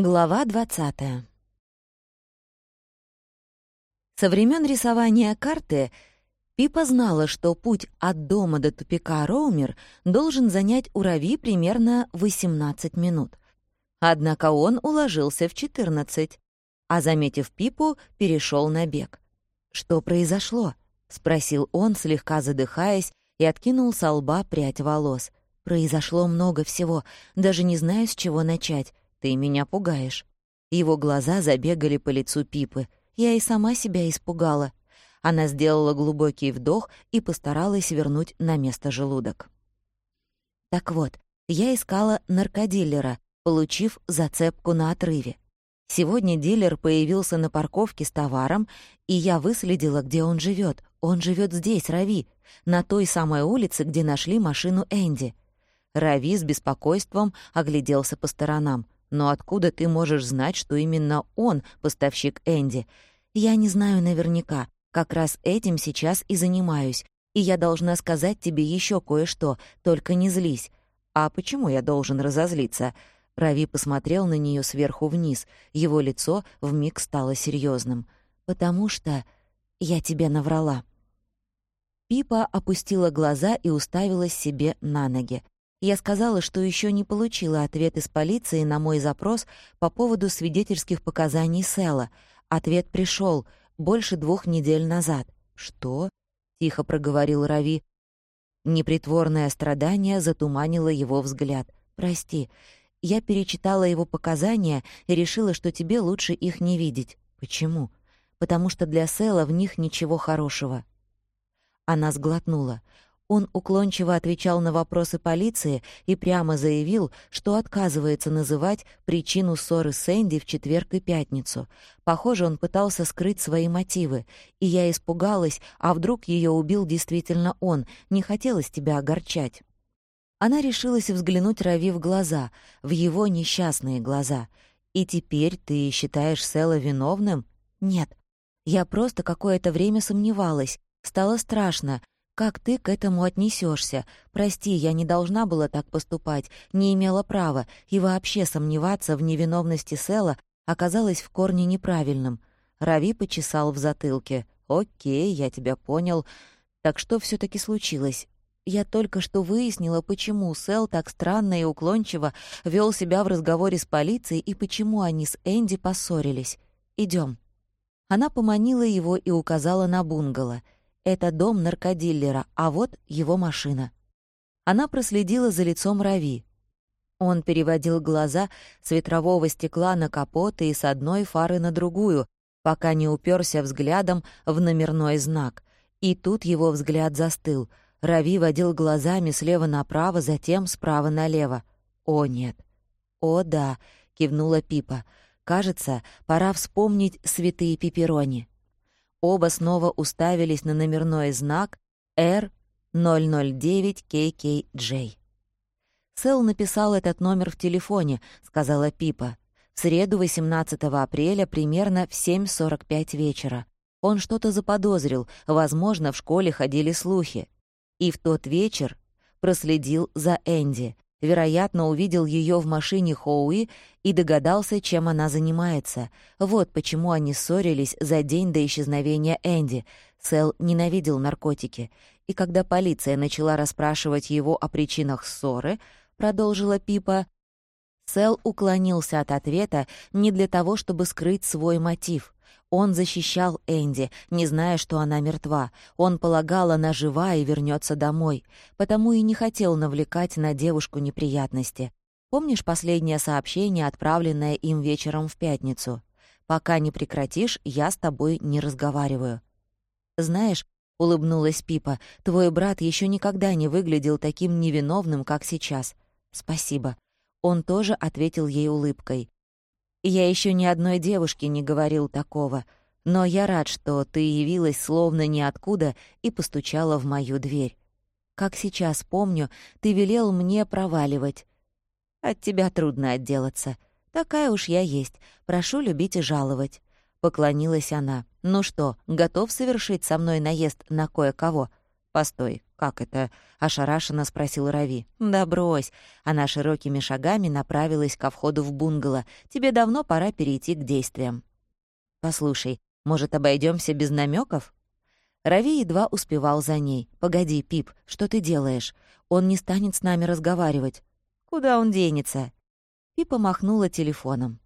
Глава 20. Со времен рисования карты Пипа знала, что путь от дома до тупика Роумер должен занять у Рави примерно 18 минут. Однако он уложился в 14, а, заметив Пипу, перешел на бег. «Что произошло?» — спросил он, слегка задыхаясь, и откинул со лба прядь волос. «Произошло много всего, даже не знаю, с чего начать. Ты меня пугаешь». Его глаза забегали по лицу Пипы. Я и сама себя испугала. Она сделала глубокий вдох и постаралась вернуть на место желудок. Так вот, я искала наркодилера, получив зацепку на отрыве. Сегодня дилер появился на парковке с товаром, и я выследила, где он живет. Он живет здесь, Рави, на той самой улице, где нашли машину Энди. Рави с беспокойством огляделся по сторонам. Но откуда ты можешь знать, что именно он поставщик Энди? Я не знаю наверняка. Как раз этим сейчас и занимаюсь. И я должна сказать тебе еще кое-что, только не злись. А почему я должен разозлиться? Рави посмотрел на нее сверху вниз. Его лицо вмиг стало серьезным. Потому что я тебе наврала. Пипа опустила глаза и уставилась себе на ноги. Я сказала, что еще не получила ответ из полиции на мой запрос по поводу свидетельских показаний Сэла. Ответ пришел больше двух недель назад. «Что?» — тихо проговорил Рави. Непритворное страдание затуманило его взгляд. «Прости, я перечитала его показания и решила, что тебе лучше их не видеть. Почему? Потому что для Сэла в них ничего хорошего». Она сглотнула. Он уклончиво отвечал на вопросы полиции и прямо заявил, что отказывается называть причину ссоры с Энди в четверг и пятницу. Похоже, он пытался скрыть свои мотивы. И я испугалась, а вдруг ее убил действительно он, не хотелось тебя огорчать. Она решилась взглянуть Рави в глаза, в его несчастные глаза. «И теперь ты считаешь Сэла виновным?» «Нет. Я просто какое-то время сомневалась. Стало страшно, как ты к этому отнесешься? Прости, я не должна была так поступать, не имела права, и вообще сомневаться в невиновности Сэла оказалось в корне неправильным. Рави почесал в затылке. «Окей, я тебя понял. Так что все таки случилось?» Я только что выяснила, почему Сэл так странно и уклончиво вел себя в разговоре с полицией и почему они с Энди поссорились. Идем. Она поманила его и указала на бунгало — это дом наркодиллера, а вот его машина. Она проследила за лицом Рави. Он переводил глаза с ветрового стекла на капот и с одной фары на другую, пока не уперся взглядом в номерной знак. И тут его взгляд застыл. Рави водил глазами слева направо, затем справа налево. «О, нет». «О, да», — кивнула Пипа. «Кажется, пора вспомнить святые пепперони». Оба снова уставились на номерной знак R009KKJ. «Сэл написал этот номер в телефоне», — сказала Пипа. «В среду 18 апреля примерно в 7.45 вечера. Он что-то заподозрил, возможно, в школе ходили слухи. И в тот вечер проследил за Энди. Вероятно, увидел ее в машине Хоуи и догадался, чем она занимается. Вот почему они ссорились за день до исчезновения Энди. Сэл ненавидел наркотики. И когда полиция начала расспрашивать его о причинах ссоры, продолжила Пипа, Сэл уклонился от ответа не для того, чтобы скрыть свой мотив — он защищал Энди, не зная, что она мертва. Он полагал, она жива и вернется домой. Потому и не хотел навлекать на девушку неприятности. Помнишь последнее сообщение, отправленное им вечером в пятницу? «Пока не прекратишь, я с тобой не разговариваю». «Знаешь», — улыбнулась Пипа, — «твой брат еще никогда не выглядел таким невиновным, как сейчас». «Спасибо». Он тоже ответил ей улыбкой. Я еще ни одной девушке не говорил такого, но я рад, что ты явилась словно ниоткуда и постучала в мою дверь. Как сейчас помню, ты велел мне проваливать. От тебя трудно отделаться. Такая уж я есть. Прошу любить и жаловать. Поклонилась она. «Ну что, готов совершить со мной наезд на кое-кого?» «Постой, «Как это?» — ошарашенно спросил Рави. «Да брось!» Она широкими шагами направилась ко входу в бунгало. «Тебе давно пора перейти к действиям». «Послушай, может, обойдемся без намеков? Рави едва успевал за ней. «Погоди, Пип, что ты делаешь? Он не станет с нами разговаривать». «Куда он денется?» Пипа махнула телефоном.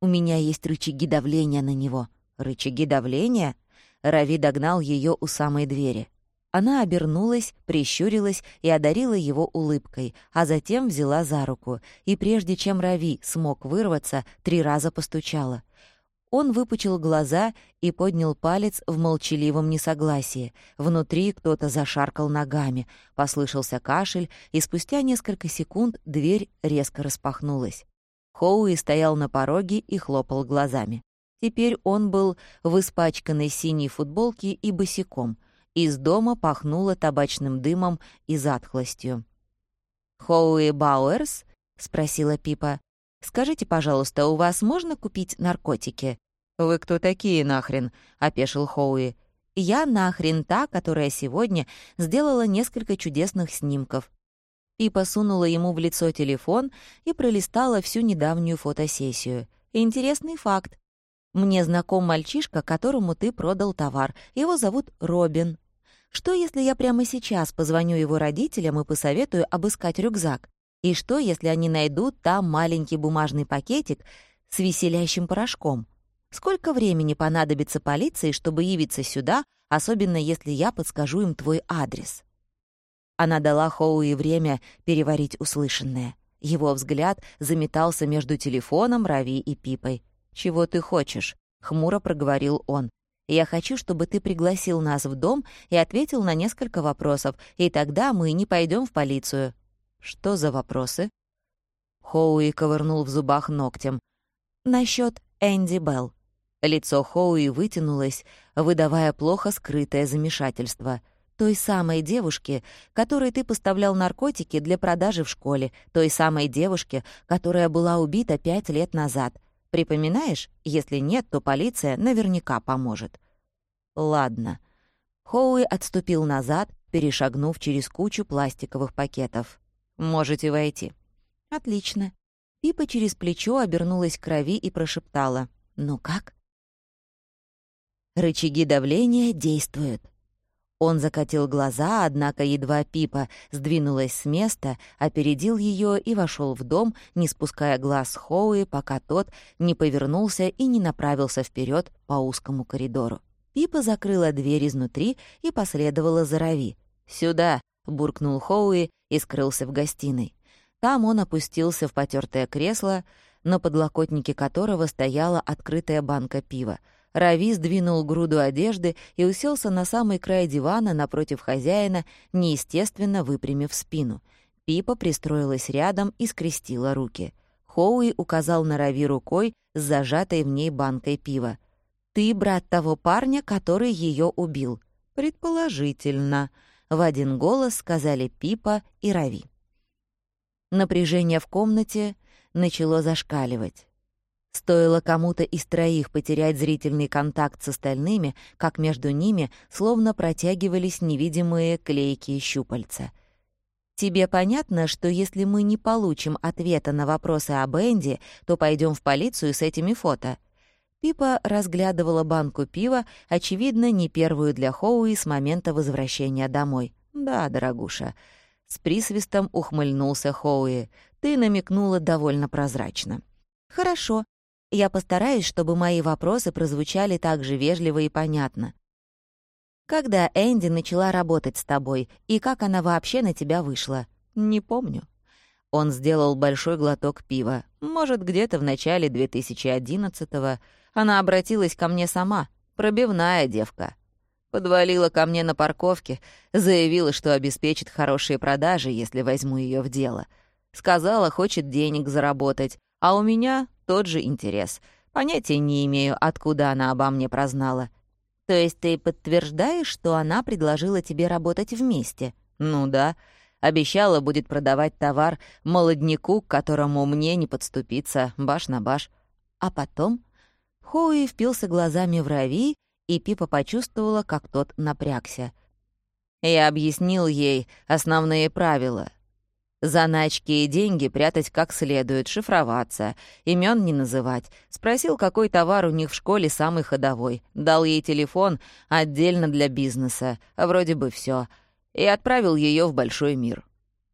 «У меня есть рычаги давления на него». «Рычаги давления?» Рави догнал ее у самой двери. Она обернулась, прищурилась и одарила его улыбкой, а затем взяла за руку, и прежде чем Рави смог вырваться, три раза постучала. Он выпучил глаза и поднял палец в молчаливом несогласии. Внутри кто-то зашаркал ногами, послышался кашель, и спустя несколько секунд дверь резко распахнулась. Хоуи стоял на пороге и хлопал глазами. Теперь он был в испачканной синей футболке и босиком — из дома пахнуло табачным дымом и затхлостью. «Хоуи Бауэрс?» — спросила Пипа. «Скажите, пожалуйста, у вас можно купить наркотики?» «Вы кто такие нахрен?» — опешил Хоуи. «Я нахрен та, которая сегодня сделала несколько чудесных снимков». Пипа сунула ему в лицо телефон и пролистала всю недавнюю фотосессию. «Интересный факт. Мне знаком мальчишка, которому ты продал товар. Его зовут Робин. Что, если я прямо сейчас позвоню его родителям и посоветую обыскать рюкзак? И что, если они найдут там маленький бумажный пакетик с веселящим порошком? Сколько времени понадобится полиции, чтобы явиться сюда, особенно если я подскажу им твой адрес?» Она дала Хоуи время переварить услышанное. Его взгляд заметался между телефоном, Рави и Пипой. «Чего ты хочешь?» — хмуро проговорил он. Я хочу, чтобы ты пригласил нас в дом и ответил на несколько вопросов, и тогда мы не пойдем в полицию». «Что за вопросы?» Хоуи ковырнул в зубах ногтем. «Насчёт Энди Белл». Лицо Хоуи вытянулось, выдавая плохо скрытое замешательство. «Той самой девушки, которой ты поставлял наркотики для продажи в школе, той самой девушке, которая была убита пять лет назад. Припоминаешь? Если нет, то полиция наверняка поможет. Ладно. Хоуи отступил назад, перешагнув через кучу пластиковых пакетов. «Можете войти». «Отлично». Пипа через плечо обернулась к крови и прошептала. «Ну как?» Рычаги давления действуют. Он закатил глаза, однако едва Пипа сдвинулась с места, опередил ее и вошел в дом, не спуская глаз Хоуи, пока тот не повернулся и не направился вперед по узкому коридору. Пипа закрыла дверь изнутри и последовала за Рави. «Сюда!» — буркнул Хоуи и скрылся в гостиной. Там он опустился в потертое кресло, на подлокотнике которого стояла открытая банка пива — Рави сдвинул груду одежды и уселся на самый край дивана напротив хозяина, неестественно выпрямив спину. Пипа пристроилась рядом и скрестила руки. Хоуи указал на Рави рукой с зажатой в ней банкой пива. «Ты брат того парня, который ее убил». «Предположительно», — в один голос сказали Пипа и Рави. Напряжение в комнате начало зашкаливать. Стоило кому-то из троих потерять зрительный контакт с остальными, как между ними словно протягивались невидимые клейкие щупальца. «Тебе понятно, что если мы не получим ответа на вопросы об Энди, то пойдем в полицию с этими фото?» Пипа разглядывала банку пива, очевидно, не первую для Хоуи с момента возвращения домой. «Да, дорогуша». С присвистом ухмыльнулся Хоуи. «Ты намекнула довольно прозрачно». «Хорошо», я постараюсь, чтобы мои вопросы прозвучали так же вежливо и понятно. Когда Энди начала работать с тобой, и как она вообще на тебя вышла? Не помню. Он сделал большой глоток пива. Может, где-то в начале 2011-го она обратилась ко мне сама. Пробивная девка. Подвалила ко мне на парковке, заявила, что обеспечит хорошие продажи, если возьму ее в дело. Сказала, хочет денег заработать, а у меня тот же интерес. Понятия не имею, откуда она обо мне прознала. То есть ты подтверждаешь, что она предложила тебе работать вместе? Ну да. Обещала будет продавать товар молодняку, к которому мне не подступиться, баш на баш. А потом Хоуи впился глазами в Рави, и Пипа почувствовала, как тот напрягся. Я объяснил ей основные правила. Заначки и деньги прятать как следует, шифроваться, имен не называть. Спросил, какой товар у них в школе самый ходовой. Дал ей телефон отдельно для бизнеса. Вроде бы все. И отправил ее в большой мир.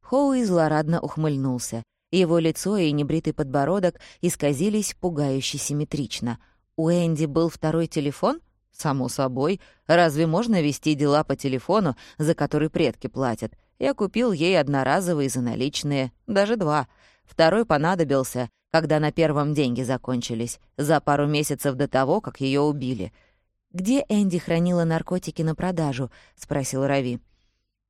Хоуи злорадно ухмыльнулся. Его лицо и небритый подбородок исказились пугающе симметрично. У Энди был второй телефон? Само собой. Разве можно вести дела по телефону, за который предки платят? Я купил ей одноразовые за наличные, даже два. Второй понадобился, когда на первом деньги закончились, за пару месяцев до того, как ее убили. «Где Энди хранила наркотики на продажу?» — спросил Рави.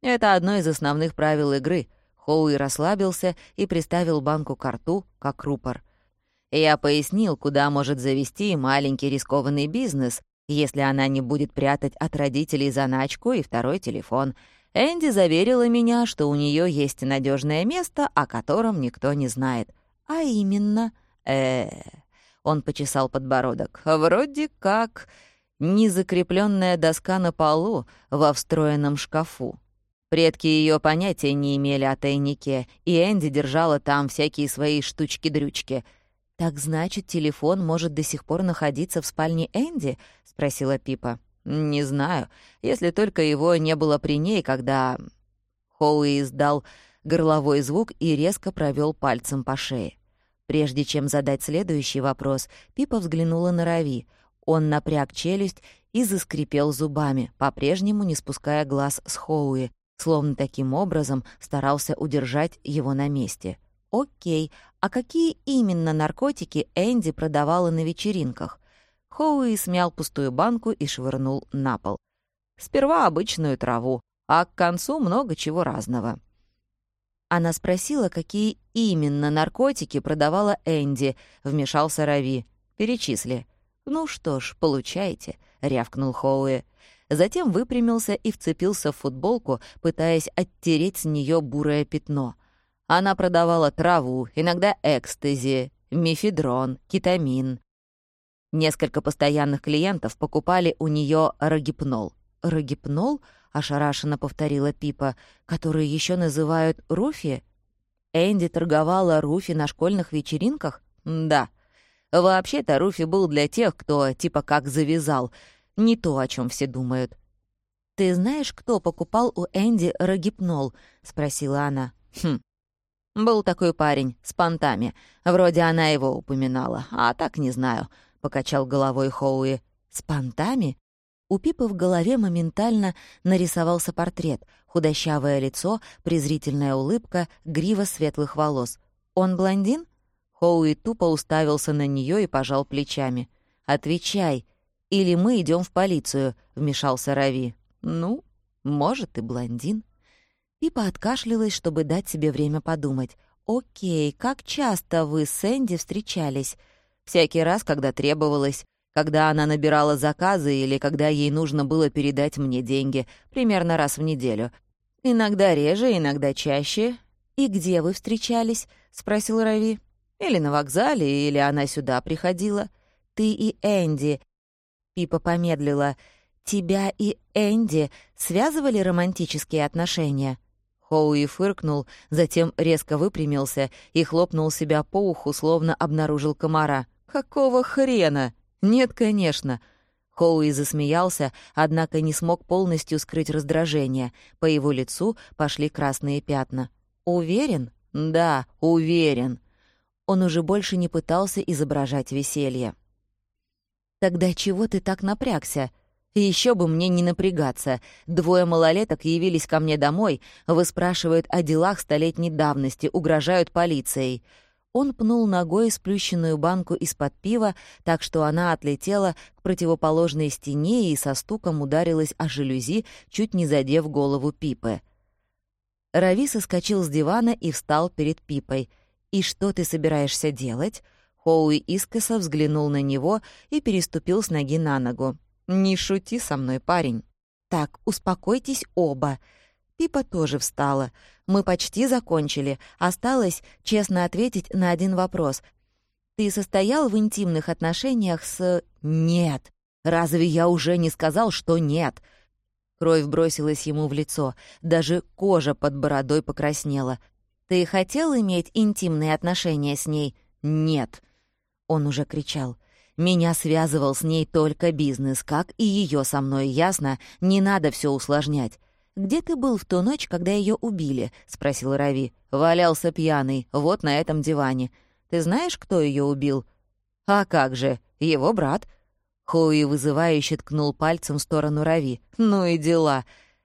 «Это одно из основных правил игры». Хоуи расслабился и приставил банку к рту, как рупор. Я пояснил, куда может завести маленький рискованный бизнес, если она не будет прятать от родителей заначку и второй телефон — Энди заверила меня, что у нее есть надежное место, о котором никто не знает. А именно... э, -э Он почесал подбородок. «Вроде как незакрепленная доска на полу во встроенном шкафу. Предки ее понятия не имели о тайнике, и Энди держала там всякие свои штучки-дрючки. «Так значит, телефон может до сих пор находиться в спальне Энди?» — спросила Пипа. «Не знаю, если только его не было при ней, когда...» Хоуи издал горловой звук и резко провел пальцем по шее. Прежде чем задать следующий вопрос, Пипа взглянула на Рави. Он напряг челюсть и заскрипел зубами, по-прежнему не спуская глаз с Хоуи, словно таким образом старался удержать его на месте. «Окей, а какие именно наркотики Энди продавала на вечеринках?» Хоуи смял пустую банку и швырнул на пол. Сперва обычную траву, а к концу много чего разного. Она спросила, какие именно наркотики продавала Энди, вмешался Рави. «Перечисли». «Ну что ж, получайте», — рявкнул Хоуи. Затем выпрямился и вцепился в футболку, пытаясь оттереть с нее бурое пятно. Она продавала траву, иногда экстази, мифедрон, кетамин. Несколько постоянных клиентов покупали у нее рогипнол. «Рогипнол?» — ошарашенно повторила Пипа, который еще называют руфи. Энди торговала руфи на школьных вечеринках? Да. Вообще-то руфи был для тех, кто типа как завязал. Не то, о чем все думают. «Ты знаешь, кто покупал у Энди рогипнол?» — спросила она. «Хм. Был такой парень с понтами. Вроде она его упоминала, а так не знаю. — покачал головой Хоуи. «С понтами?» У Пипы в голове моментально нарисовался портрет. Худощавое лицо, презрительная улыбка, грива светлых волос. «Он блондин?» Хоуи тупо уставился на нее и пожал плечами. «Отвечай, или мы идем в полицию», — вмешался Рави. «Ну, может, и блондин». Пипа откашлялась, чтобы дать себе время подумать. «Окей, как часто вы с Энди встречались?» Всякий раз, когда требовалось, когда она набирала заказы или когда ей нужно было передать мне деньги, примерно раз в неделю. Иногда реже, иногда чаще. «И где вы встречались?» — спросил Рави. «Или на вокзале, или она сюда приходила. Ты и Энди». Пипа помедлила. «Тебя и Энди связывали романтические отношения?» Хоуи фыркнул, затем резко выпрямился и хлопнул себя по уху, словно обнаружил комара. «Какого хрена? Нет, конечно». Хоуи засмеялся, однако не смог полностью скрыть раздражение. По его лицу пошли красные пятна. «Уверен?» «Да, уверен». Он уже больше не пытался изображать веселье. «Тогда чего ты так напрягся?» Еще бы мне не напрягаться. Двое малолеток явились ко мне домой, выспрашивают о делах столетней давности, угрожают полицией. Он пнул ногой сплющенную банку из-под пива, так что она отлетела к противоположной стене и со стуком ударилась о жалюзи, чуть не задев голову Пипы. Рави соскочил с дивана и встал перед Пипой. «И что ты собираешься делать?» Хоуи искоса взглянул на него и переступил с ноги на ногу. «Не шути со мной, парень». «Так, успокойтесь оба», Пипа тоже встала. Мы почти закончили. Осталось честно ответить на один вопрос. «Ты состоял в интимных отношениях с...» «Нет». «Разве я уже не сказал, что нет?» Кровь бросилась ему в лицо, даже кожа под бородой покраснела. «Ты хотел иметь интимные отношения с ней?» «Нет!» Он уже кричал. «Меня связывал с ней только бизнес, как и ее со мной, ясно? Не надо все усложнять». «Где ты был в ту ночь, когда ее убили?» — спросил Рави. «Валялся пьяный, вот на этом диване. Ты знаешь, кто ее убил?» «А как же? Его брат». Хоуи вызывающе ткнул пальцем в сторону Рави. «Ну и дела.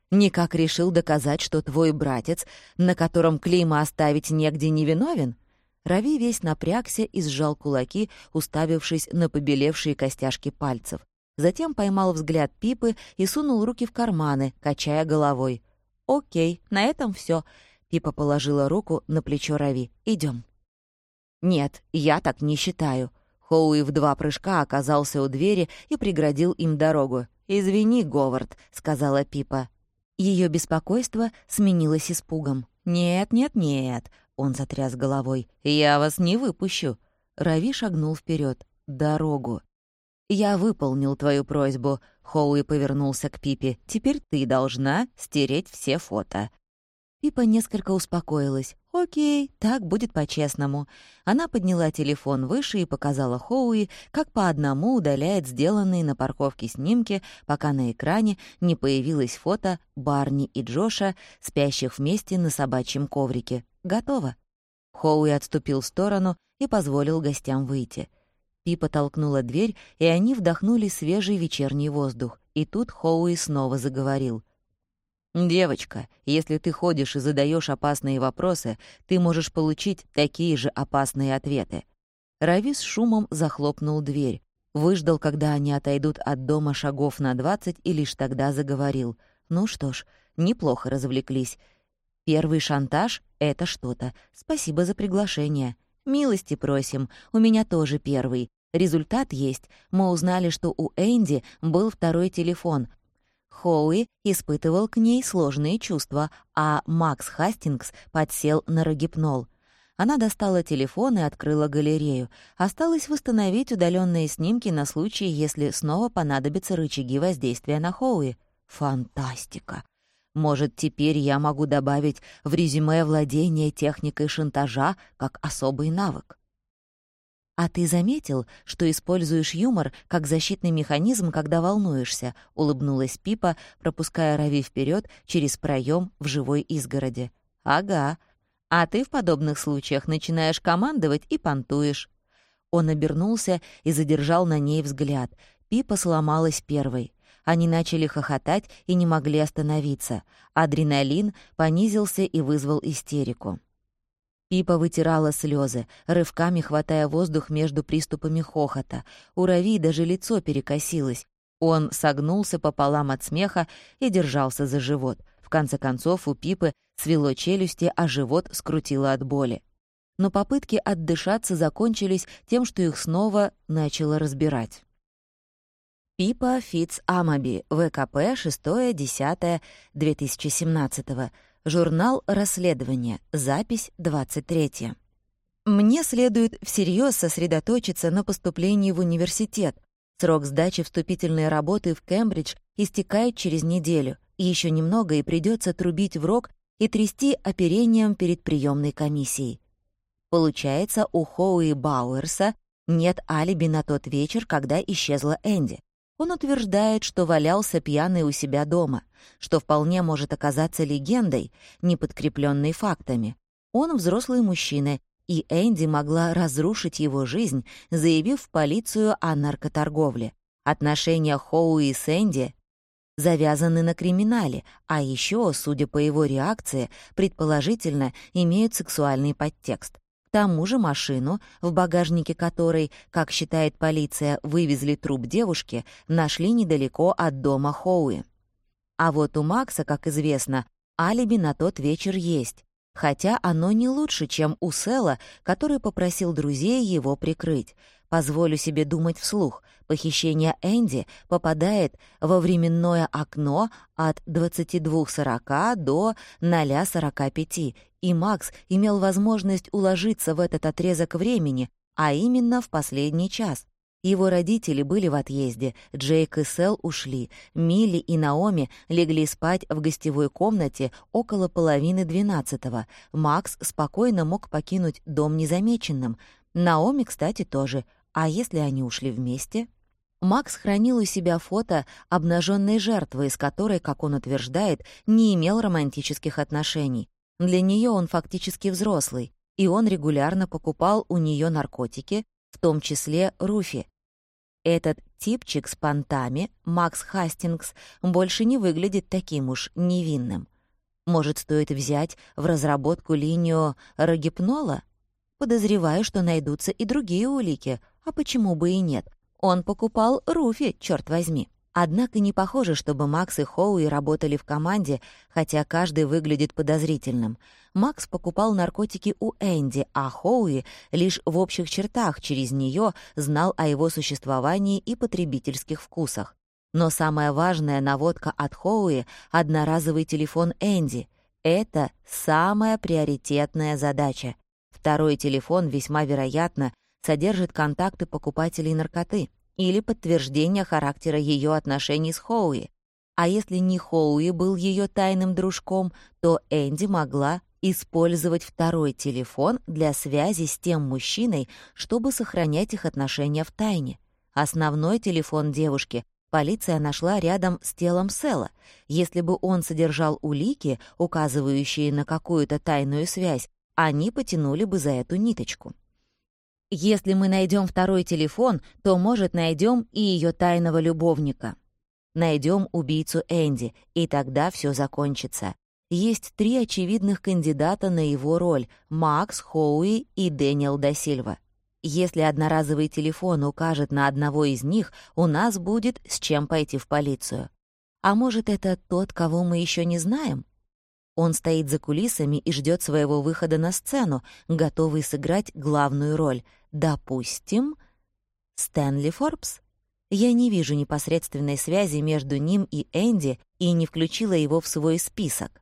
Никак решил доказать, что твой братец, на котором клейма оставить негде, невиновен?» Рави весь напрягся и сжал кулаки, уставившись на побелевшие костяшки пальцев. Затем поймал взгляд Пипы и сунул руки в карманы, качая головой. «Окей, на этом все. Пипа положила руку на плечо Рави. Идем. «Нет, я так не считаю». Хоуи в два прыжка оказался у двери и преградил им дорогу. «Извини, Говард», — сказала Пипа. Ее беспокойство сменилось испугом. «Нет, нет, нет», он затряс головой. «Я вас не выпущу!» Рави шагнул вперед. «Дорогу!» «Я выполнил твою просьбу», — Хоуи повернулся к Пипе. «Теперь ты должна стереть все фото». Пипа несколько успокоилась. «Окей, так будет по-честному». Она подняла телефон выше и показала Хоуи, как по одному удаляет сделанные на парковке снимки, пока на экране не появилось фото Барни и Джоша, спящих вместе на собачьем коврике. «Готово». Хоуи отступил в сторону и позволил гостям выйти. Пипа толкнула дверь, и они вдохнули свежий вечерний воздух. И тут Хоуи снова заговорил — «Девочка, если ты ходишь и задаешь опасные вопросы, ты можешь получить такие же опасные ответы». Рави с шумом захлопнул дверь, выждал, когда они отойдут от дома шагов на двадцать, и лишь тогда заговорил. «Ну что ж, неплохо развлеклись. Первый шантаж — это что-то. Спасибо за приглашение. Милости просим, у меня тоже первый. Результат есть. Мы узнали, что у Энди был второй телефон — Хоуи испытывал к ней сложные чувства, а Макс Хастингс подсел на рогипнол. Она достала телефон и открыла галерею. Осталось восстановить удаленные снимки на случай, если снова понадобятся рычаги воздействия на Хоуи. Фантастика! Может, теперь я могу добавить в резюме владение техникой шантажа как особый навык. «А ты заметил, что используешь юмор как защитный механизм, когда волнуешься?» — улыбнулась Пипа, пропуская Рави вперед через проем в живой изгороди. «Ага. А ты в подобных случаях начинаешь командовать и понтуешь». Он обернулся и задержал на ней взгляд. Пипа сломалась первой. Они начали хохотать и не могли остановиться. Адреналин понизился и вызвал истерику. Пипа вытирала слезы, рывками хватая воздух между приступами хохота. У Рави даже лицо перекосилось. Он согнулся пополам от смеха и держался за живот. В конце концов у Пипы свело челюсти, а живот скрутило от боли. Но попытки отдышаться закончились тем, что их снова начало разбирать. Пипа Фитц Амаби, ВКП 6-10-2017 Журнал расследования. Запись 23. Мне следует всерьез сосредоточиться на поступлении в университет. Срок сдачи вступительной работы в Кембридж истекает через неделю. Еще немного и придется трубить в рог и трясти оперением перед приемной комиссией. Получается, у Хоуи Бауэрса нет алиби на тот вечер, когда исчезла Энди. Он утверждает, что валялся пьяный у себя дома, что вполне может оказаться легендой, не подкрепленной фактами. Он взрослый мужчина, и Энди могла разрушить его жизнь, заявив в полицию о наркоторговле. Отношения Хоуи с Энди завязаны на криминале, а еще, судя по его реакции, предположительно имеют сексуальный подтекст тому же машину, в багажнике которой, как считает полиция, вывезли труп девушки, нашли недалеко от дома Хоуи. А вот у Макса, как известно, алиби на тот вечер есть, хотя оно не лучше, чем у Села, который попросил друзей его прикрыть. Позволю себе думать вслух. Похищение Энди попадает во временное окно от 22.40 до 0.45, и Макс имел возможность уложиться в этот отрезок времени, а именно в последний час. Его родители были в отъезде, Джейк и Сэл ушли, Милли и Наоми легли спать в гостевой комнате около половины двенадцатого. Макс спокойно мог покинуть дом незамеченным. Наоми, кстати, тоже. А если они ушли вместе? Макс хранил у себя фото обнаженной жертвы, с которой, как он утверждает, не имел романтических отношений. Для нее он фактически взрослый, и он регулярно покупал у нее наркотики, в том числе руфи. Этот типчик с понтами, Макс Хастингс, больше не выглядит таким уж невинным. Может, стоит взять в разработку линию рогипнола? Подозреваю, что найдутся и другие улики, а почему бы и нет? Он покупал Руфи, черт возьми. Однако не похоже, чтобы Макс и Хоуи работали в команде, хотя каждый выглядит подозрительным. Макс покупал наркотики у Энди, а Хоуи лишь в общих чертах через нее знал о его существовании и потребительских вкусах. Но самая важная наводка от Хоуи — одноразовый телефон Энди. Это самая приоритетная задача. Второй телефон, весьма вероятно, содержит контакты покупателей наркоты или подтверждение характера ее отношений с Хоуи. А если не Хоуи был ее тайным дружком, то Энди могла использовать второй телефон для связи с тем мужчиной, чтобы сохранять их отношения в тайне. Основной телефон девушки полиция нашла рядом с телом Села. Если бы он содержал улики, указывающие на какую-то тайную связь, они потянули бы за эту ниточку. Если мы найдем второй телефон, то, может, найдем и ее тайного любовника. Найдем убийцу Энди, и тогда все закончится. Есть три очевидных кандидата на его роль — Макс, Хоуи и Дэниел Дасильва. Если одноразовый телефон укажет на одного из них, у нас будет с чем пойти в полицию. А может, это тот, кого мы еще не знаем? Он стоит за кулисами и ждет своего выхода на сцену, готовый сыграть главную роль. Допустим, Стэнли Форбс. Я не вижу непосредственной связи между ним и Энди и не включила его в свой список.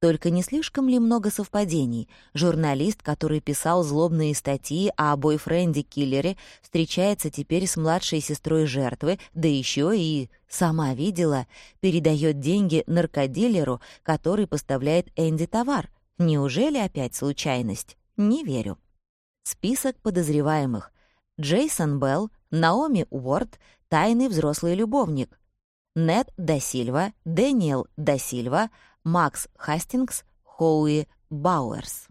Только не слишком ли много совпадений? Журналист, который писал злобные статьи о бойфренде-киллере, встречается теперь с младшей сестрой жертвы, да еще и, сама видела, передает деньги наркодилеру, который поставляет Энди товар. Неужели опять случайность? Не верю. Список подозреваемых. Джейсон Белл, Наоми Уорд, тайный взрослый любовник. Нед Дасильва, Дэниел Дасильва, Макс Хастингс, Хоуи Бауэрс.